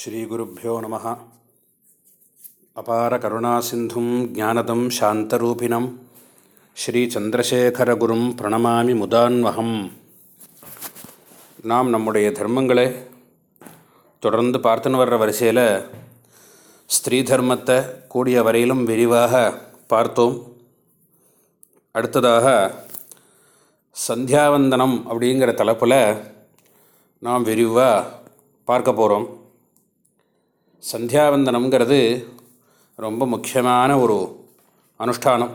ஸ்ரீகுருப்போ நம. அபார கருணாசிந்தும் ஜானதம் சாந்தரூபிணம். ஸ்ரீச்சந்திரசேகரகுரும் பிரணமாமி முதான்வகம். நாம் நம்முடைய தர்மங்களை தொடர்ந்து பார்த்துன்னு வர்ற வரிசையில் ஸ்திரீ தர்மத்தை கூடிய வரையிலும் விரிவாக பார்த்தோம். அடுத்ததாக சந்தியாவந்தனம் அப்படிங்கிற தலைப்பில் நாம் விரிவாக பார்க்க போகிறோம் சந்தியாவந்தனம்ங்கிறது ரொம்ப முக்கியமான ஒரு அனுஷ்டானம்.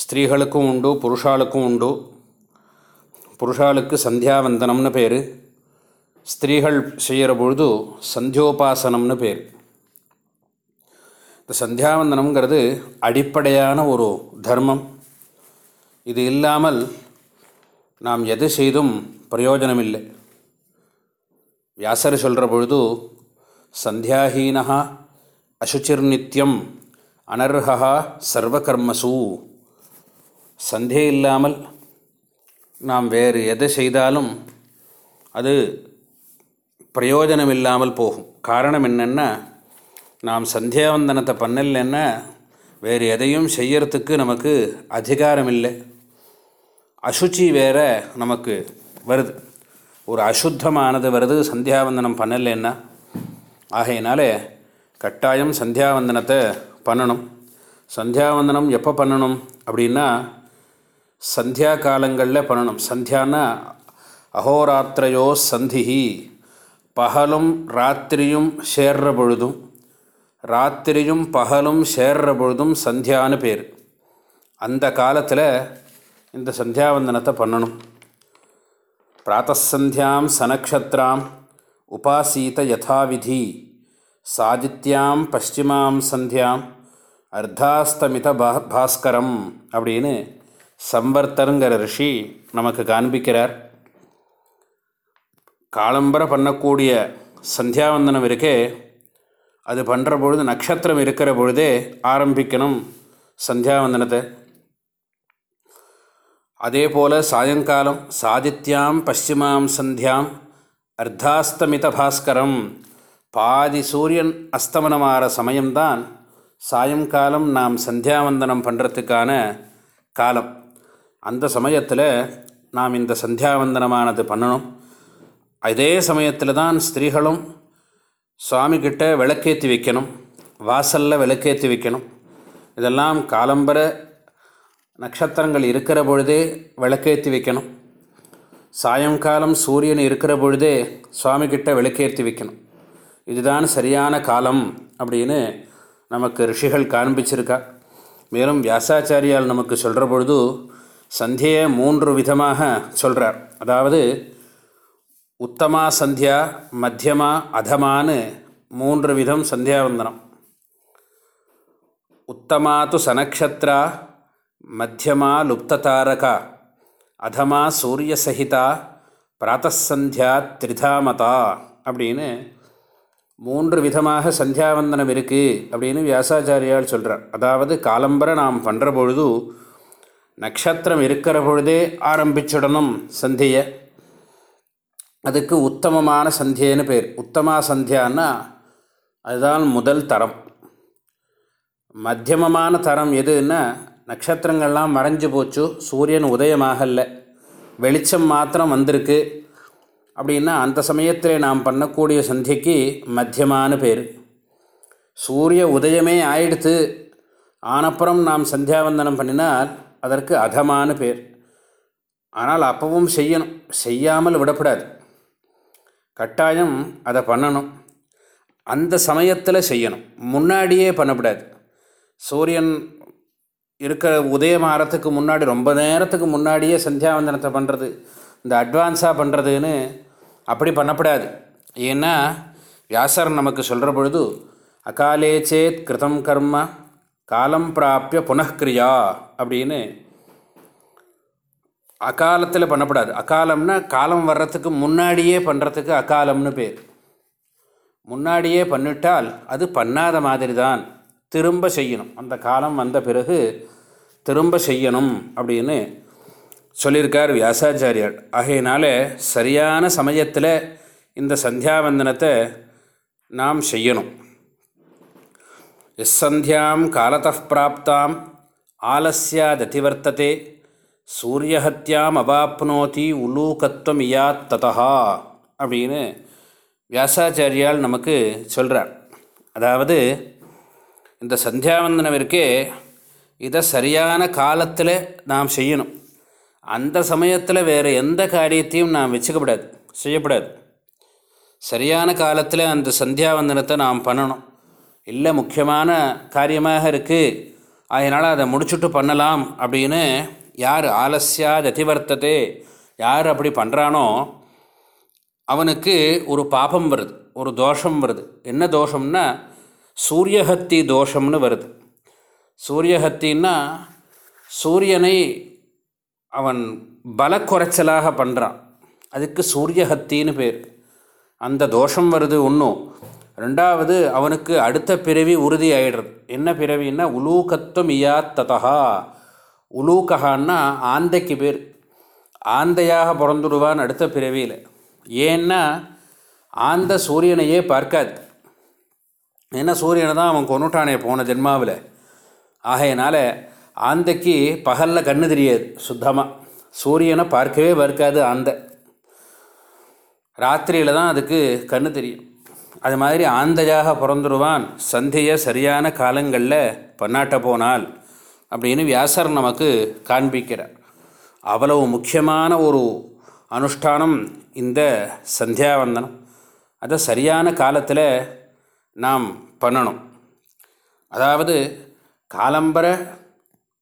ஸ்திரீகளுக்கும் உண்டு புருஷாளுக்கும் உண்டு. புருஷாளுக்கு சந்தியாவந்தனம்னு பேர். ஸ்திரீகள் செய்கிற பொழுது சந்தியோபாசனம்னு பேர். இந்த சந்தியாவந்தனம்ங்கிறது அடிப்படையான ஒரு தர்மம். இது இல்லாமல் நாம் எது செய்தும் பிரயோஜனமில்லை. வியாசர் சொல்கிற பொழுது சந்தியாஹீனா அசுச்சிர்நித்யம் அனர்ஹா சர்வகர்மசு. சந்தே இல்லாமல் நாம் வேறு எதை செய்தாலும் அது பிரயோஜனம் இல்லாமல் போகும். காரணம் என்னென்னா நாம் சந்தியாவந்தனத்தை பண்ணலைன்னா வேறு எதையும் செய்யறதுக்கு நமக்கு அதிகாரம் இல்லை அசுச்சி வேற நமக்கு வருது. ஒரு அசுத்தமானது வருது சந்தியாவந்தனம் பண்ணலைன்னா. ஆகையினால கட்டாயம் சந்தியாவந்தனத்தை பண்ணணும். சந்தியாவந்தனம் எப்போ பண்ணணும் அப்படின்னா சந்தியா காலங்களில் பண்ணணும். சந்தியானா அகோராத்திரையோ சந்திஹி. பகலும் ராத்திரியும் சேர்ற பொழுதும் ராத்திரியும் பகலும் சேர்ற பொழுதும் சந்தியான்னு பேர். அந்த காலத்தில் இந்த சந்தியாவந்தனத்தை பண்ணணும். பிராத்தசந்தியாம் சனக்ஷத்ராம் உபாசீத யதாவிதி சாதித்யாம் பஷ்டிமாம் சந்தியாம் அர்த்தாஸ்தமித பாஸ்கரம் அப்படின்னு சம்பர்த்தருங்கிற ரிஷி நமக்கு காண்பிக்கிறார். காலம்பர பண்ணக்கூடிய சந்தியாவந்தனம் இருக்கே அது பண்ணுற பொழுது நட்சத்திரம் இருக்கிற பொழுதே ஆரம்பிக்கணும் சந்தியாவந்தனத்தை. அதே போல் சாயங்காலம் சாதித்யாம் பசிமாம் சந்தியாம் அர்த்தாஸ்தமித பாஸ்கரம் பாதி சூரியன் அஸ்தமனமாகிற சமயம்தான் சாயங்காலம் நாம் சந்தியாவந்தனம் பண்ணுறதுக்கான காலம். அந்த சமயத்தில் நாம் இந்த சந்தியாவந்தனமானது பண்ணணும். அதே சமயத்தில் தான் ஸ்திரீகளும் சுவாமிகிட்ட விளக்கேற்றி வைக்கணும். வாசலில் விளக்கேற்றி வைக்கணும். இதெல்லாம் காலம்பர நட்சத்திரங்கள் இருக்கிற பொழுதே விளக்கேற்றி வைக்கணும். சாயங்காலம் சூரியன் இருக்கிற பொழுதே சுவாமிகிட்ட விளக்கேற்றி வைக்கணும். இதுதான் சரியான காலம் அப்படின்னு நமக்கு ரிஷிகள் காண்பிச்சிருக்கா. மேலும் வியாசாச்சாரியால் நமக்கு சொல்கிற பொழுது சந்தியை மூன்று விதமாக சொல்கிறார் அதாவது உத்தமா சந்தியா மத்தியமா அதமானு மூன்று விதம் சந்தியாவந்தனம் உத்தமா து சனக்ஷத்ரா மத்தியமா லுப்ததாரகா. அதமா சூரிய சகிதா பிராத்தசந்தியா திரிதாமதா அப்படின்னு மூன்று விதமாக சந்தியாவந்தனம் இருக்குது அப்படின்னு வியாசாச்சாரியால் சொல்கிறார் அதாவது காலம்பரை நாம் பண்ணுற பொழுது நட்சத்திரம் இருக்கிற பொழுதே ஆரம்பிச்சுடணும் சந்தியை. அதுக்கு உத்தமமான சந்தியன்னு பேர். உத்தமா சந்தியான்னா அதுதான் முதல் தரம். மத்தியமமான தரம் எதுன்னா நட்சத்திரங்கள்லாம் மறைஞ்சு போச்சு. சூரியன் உதயமாகல. வெளிச்சம் மாத்திரம் வந்திருக்கு. அப்படின்னா அந்த சமயத்தில் நாம் பண்ணக்கூடிய சந்திக்கு மத்தியமான பேர். சூரிய உதயமே ஆயிடுத்து. ஆனப்புறம் நாம் சந்தியாவந்தனம் பண்ணினால் அதற்கு அதமான பேர். ஆனால் அப்பவும் செய்யணும். செய்யாமல் விடப்படாது. கட்டாயம் அதை பண்ணணும். அந்த சமயத்தில் செய்யணும். முன்னாடியே பண்ணக்கூடாது சூரியன் இருக்கிற உதயமாகறதுக்கு முன்னாடி ரொம்ப நேரத்துக்கு முன்னாடியே சந்தியாவந்தனத்தை பண்ணுறது இந்த அட்வான்ஸாக பண்ணுறதுன்னு அப்படி பண்ணப்படாது. ஏன்னா வியாசர் நமக்கு சொல்கிற பொழுது அகாலே சேத் கிருதம் கர்ம காலம் பிராப்பிய புனഃக்கிரியா அப்படின்னு அகாலத்தில் பண்ணப்படாது. அகாலம்னா காலம் வர்றதுக்கு முன்னாடியே பண்ணுறதுக்கு அகாலம்னு பேர். முன்னாடியே பண்ணிட்டால் அது பண்ணாத மாதிரி தான் திரும்ப செய்யணும். அந்த காலம் வந்த பிறகு திரும்ப செய்யணும் அப்படின்னு சொல்லியிருக்கார் வியாசாச்சாரியார். ஆகையினால சரியான சமயத்தில் இந்த சந்தியாவந்தனத்தை நாம் செய்யணும். எஸ்ஸந்தியாம் காலத்திராப்தாம் பிராப்தாம் ஆலஸ்யாததிவர்த்ததே சூரியஹத்தியாம் அவாப்னோதி உலூகத்துவம் இயாத் ததா அப்படின்னு வியாசாச்சாரியால் நமக்கு சொல்கிறார் அதாவது இந்த சந்தியாவந்தனம் இருக்கே இதை சரியான காலத்தில் நாம் செய்யணும். அந்த சமயத்தில் வேறு எந்த காரியத்தையும் நாம் வச்சுக்கப்படாது செய்யப்படாது. சரியான காலத்தில் அந்த சந்தியாவந்தனத்தை நாம் பண்ணணும். இல்லை முக்கியமான காரியமாக இருக்குது அதனால் அதை முடிச்சுட்டு பண்ணலாம் அப்படின்னு யார் ஆலசியா அதிவர்த்ததே யார் அப்படி பண்ணுறானோ அவனுக்கு ஒரு பாபம் வருது ஒரு தோஷம் வருது. என்ன தோஷம்னா சூரியஹத்தி தோஷம்னு வருது. சூரியஹத்தின்னா சூரியனை அவன் பலக்குறைச்சலாக பண்ணுறான் அதுக்கு சூரியஹத்தின்னு பேர். அந்த தோஷம் வருது ஒன்றும் ரெண்டாவது அவனுக்கு அடுத்த பிறவி உறுதி ஆயிடுறது என்ன பிறவின்னா உலூகத்துவம் இயாத்ததா உலூகஹான்னா ஆந்தைக்கு பேர். ஆந்தையாக பிறந்துடுவான் அடுத்த பிறவியில். ஏன்னா ஆந்த சூரியனையே பார்க்காது. ஏன்னா சூரியனை தான் அவன் கொண்டுட்டானே போன ஜென்மாவில்? ஆகையினால ஆந்தைக்கு பகலில் கண்ணு தெரியாது சுத்தமாக சூரியனை பார்க்கவே பார்க்காது ஆந்தை. ராத்திரியில் தான் அதுக்கு கண்ணு தெரியும். அது மாதிரி ஆந்தையாக பிறந்துருவான் சந்தியை சரியான காலங்களில் பண்ணாட்ட போனால் அப்படின்னு வியாசர் நமக்கு காண்பிக்கிறார். அவ்வளவு முக்கியமான ஒரு அனுஷ்டானம் இந்த சந்தியாவந்தனம். அதை சரியான காலத்தில் நாம் பண்ணணும். அதாவது காலம்பர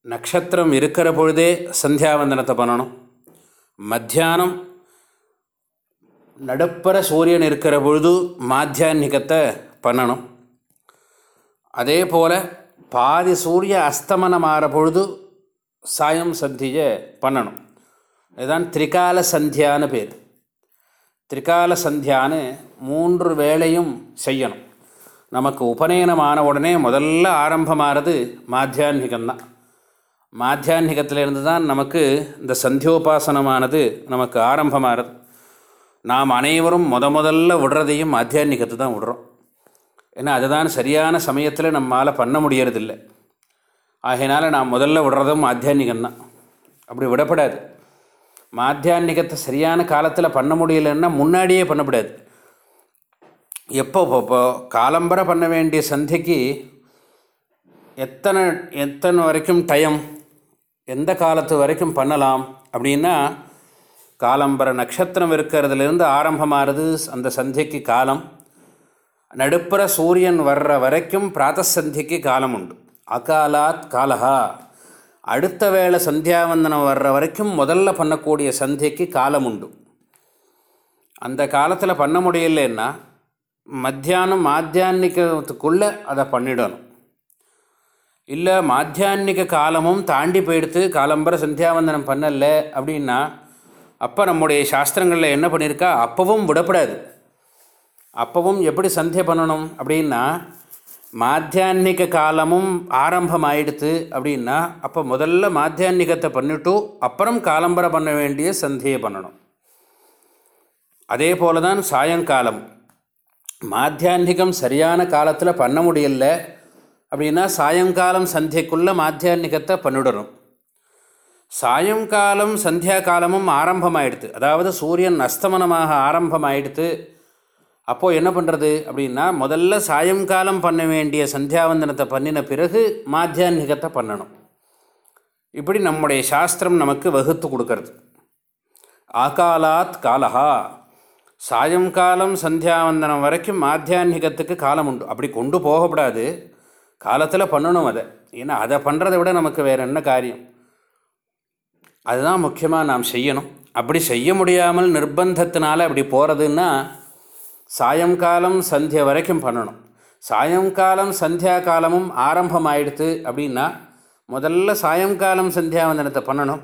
நட்சத்திரம் இருக்கிற பொழுதே சந்தியாவந்தனத்தை பண்ணணும். மத்தியானம் நடுப்பற சூரியன் இருக்கிற பொழுது மாத்தியான்கத்தை பண்ணணும். அதே போல் பாதி சூரிய அஸ்தமனம் ஆகிற பொழுது சாயம் சந்தியை பண்ணணும். இதுதான் திரிகால சந்தியான்னு பேர். திரிகால சந்தியான்னு மூன்று வேளையும் செய்யணும். நமக்கு உபநயனமான உடனே முதல்ல ஆரம்பமாகிறது மாத்தியான்மிகம்தான். மாத்தியான்மிகத்திலிருந்து தான் நமக்கு இந்த சந்தியோபாசனமானது நமக்கு ஆரம்பமாகிறது நாம் அனைவரும் முத முதல்ல விடுறதையும் மாத்தியான்மிகத்தை தான் விடுறோம். ஏன்னா அதுதான் சரியான சமயத்தில் நம்மால் பண்ண முடியறதில்லை. ஆகையினால் நாம் முதல்ல விடுறதும் மாத்தியான்மிகம்தான். அப்படி விடப்படாது. மாத்தியான்மிகத்தை சரியான காலத்தில் பண்ண முடியலன்னா முன்னாடியே பண்ணப்படாது எப்போ இப்போ காலம்பரை பண்ண வேண்டிய சந்திக்கு எத்தனை எத்தனை வரைக்கும் டைம் எந்த காலத்து வரைக்கும் பண்ணலாம் அப்படின்னா காலம்பர நட்சத்திரம் இருக்கிறதுலேருந்து ஆரம்பமாகிறது அந்த சந்திக்கு காலம். நடுப்புற சூரியன் வர்ற வரைக்கும் பிராத்தசந்திக்கு காலம் உண்டு அகாலாத் காலஹா. அடுத்த வேளை சந்தியாவந்தனம் வர்ற வரைக்கும் முதல்ல பண்ணக்கூடிய சந்திக்கு காலம் உண்டு அந்த காலத்தில் பண்ண முடியலன்னா மத்தியானம் மாத்தியான்மிகத்துக்குள்ளே அதை பண்ணிடணும். இல்லை மாத்தியான்மிக காலமும் தாண்டி போயிடுத்து காலம்பர சந்தியாவந்தனம் பண்ணலை அப்படின்னா அப்போ நம்முடைய சாஸ்திரங்களில் என்ன பண்ணியிருக்கா அப்பவும் விடப்படாது. அப்பவும் எப்படி சந்தியை பண்ணணும் அப்படின்னா மாத்தியான்மிக காலமும் ஆரம்பம் ஆயிடுத்து அப்படின்னா அப்போ முதல்ல மாத்தியான்மிகத்தை பண்ணிவிட்டு அப்புறம் காலம்பரை பண்ண வேண்டிய சந்தியை பண்ணணும். அதே போல தான் சாயங்காலம். மாத்தியான்கம் சரியான காலத்தில் பண்ண முடியல அப்படின்னா சாயங்காலம் சந்தியக்குள்ளே மாத்தியான்கத்தை பண்ணிடணும். சாயங்காலம் சந்தியா காலமும் ஆரம்பமாயிடுது. அதாவது சூரியன் அஸ்தமனமாக ஆரம்பமாயிடுது. அப்போது என்ன பண்ணுறது அப்படின்னா முதல்ல சாயங்காலம் பண்ண வேண்டிய சந்தியாவந்தனத்தை பண்ணின பிறகு மாத்தியான்கத்தை பண்ணணும். இப்படி நம்முடைய சாஸ்திரம் நமக்கு வகுத்து கொடுக்கறது. ஆகாலாத் காலஹா. சாயங்காலம் சந்தியாவந்தனம் வரைக்கும் மாத்தியான்மிகத்துக்கு காலம் உண்டு அப்படி கொண்டு போகக்கூடாது காலத்தில் பண்ணணும் அதை. ஏன்னா அதை பண்ணுறதை விட நமக்கு வேறு என்ன காரியம்? அதுதான் முக்கியமாக நாம் செய்யணும். அப்படி செய்ய முடியாமல் நிர்பந்தத்தினால் அப்படி போகிறதுன்னா சாயங்காலம் சந்தியா வரைக்கும் பண்ணணும். சாயங்காலம் சந்தியா காலமும் ஆரம்பமாயிடுத்து அப்படின்னா முதல்ல சாயங்காலம் சந்தியாவந்தனத்தை பண்ணணும்.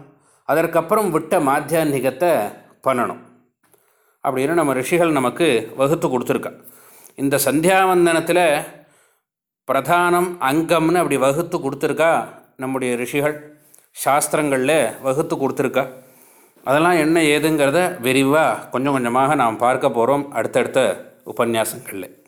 அதற்கப்புறம் விட்ட மாத்தியான்மிகத்தை பண்ணணும். அப்படின்னு நம்ம ரிஷிகள் நமக்கு வகுத்து கொடுத்துருக்கா. இந்த சந்தியாவந்தனத்தில் பிரதானம் அங்கம்னு அப்படி வகுத்து கொடுத்துருக்கா நம்முடைய ரிஷிகள். சாஸ்திரங்களில் வகுத்து கொடுத்துருக்கா. அதெல்லாம் என்ன ஏதுங்கிறத விரிவாக கொஞ்சம் கொஞ்சமாக நாம் பார்க்க போகிறோம் அடுத்தடுத்த உபன்யாசங்களில்.